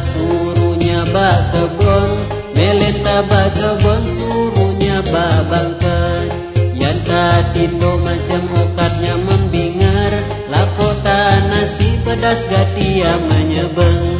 suruhnya bakebon meleta bakebon suruhnya babangkan yang katindo macam okatnya membingar lakota nasi pedas gatia menyebeng.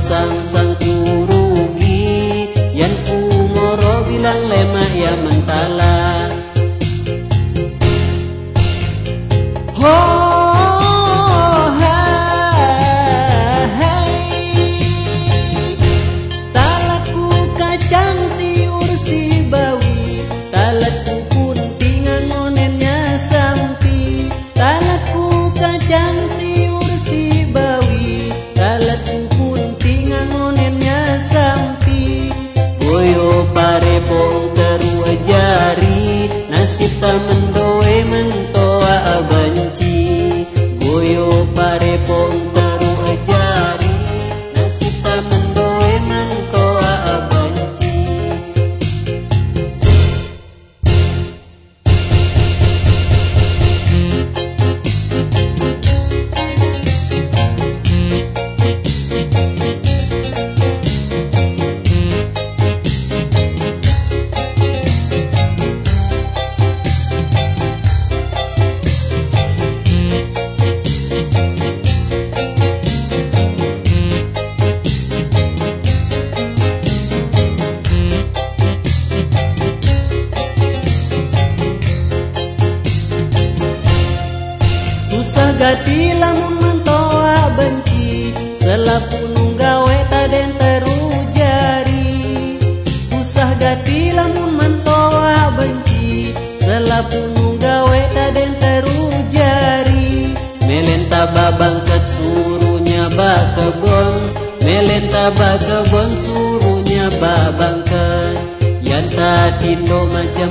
Sang sang kurugi Yan kumoro bilang lema ya mentala gati lamun mentoa benci selapun gawe taden terujari. Susah gati lamun mentoa benci selapun gawe taden terujari. Melenta babangkat suruhnya bakebon melenta bakebon suruhnya babangkat yang tadindo macam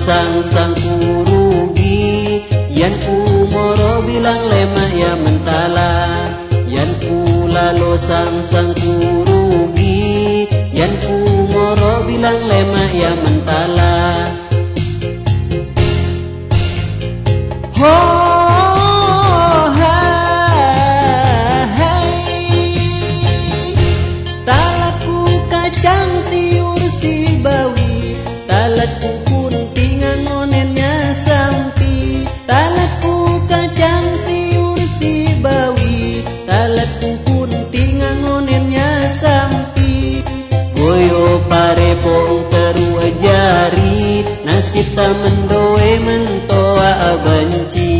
pula lo sang sang kurugi Yan kumoro bilang lemah ya mentala. Yan pula lo sang sang kurugi Yan kumoro bilang lemah ya mentala. Oh pare pong teru jari Nasib ta mendoe mentoa benci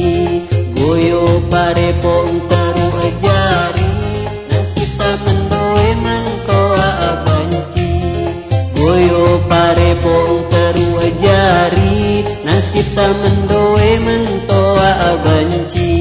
Goyo pare pong teru jari Nasib ta mendoe mentoa benci Goyo pare pong teru jari Nasib ta mendoe mentoa benci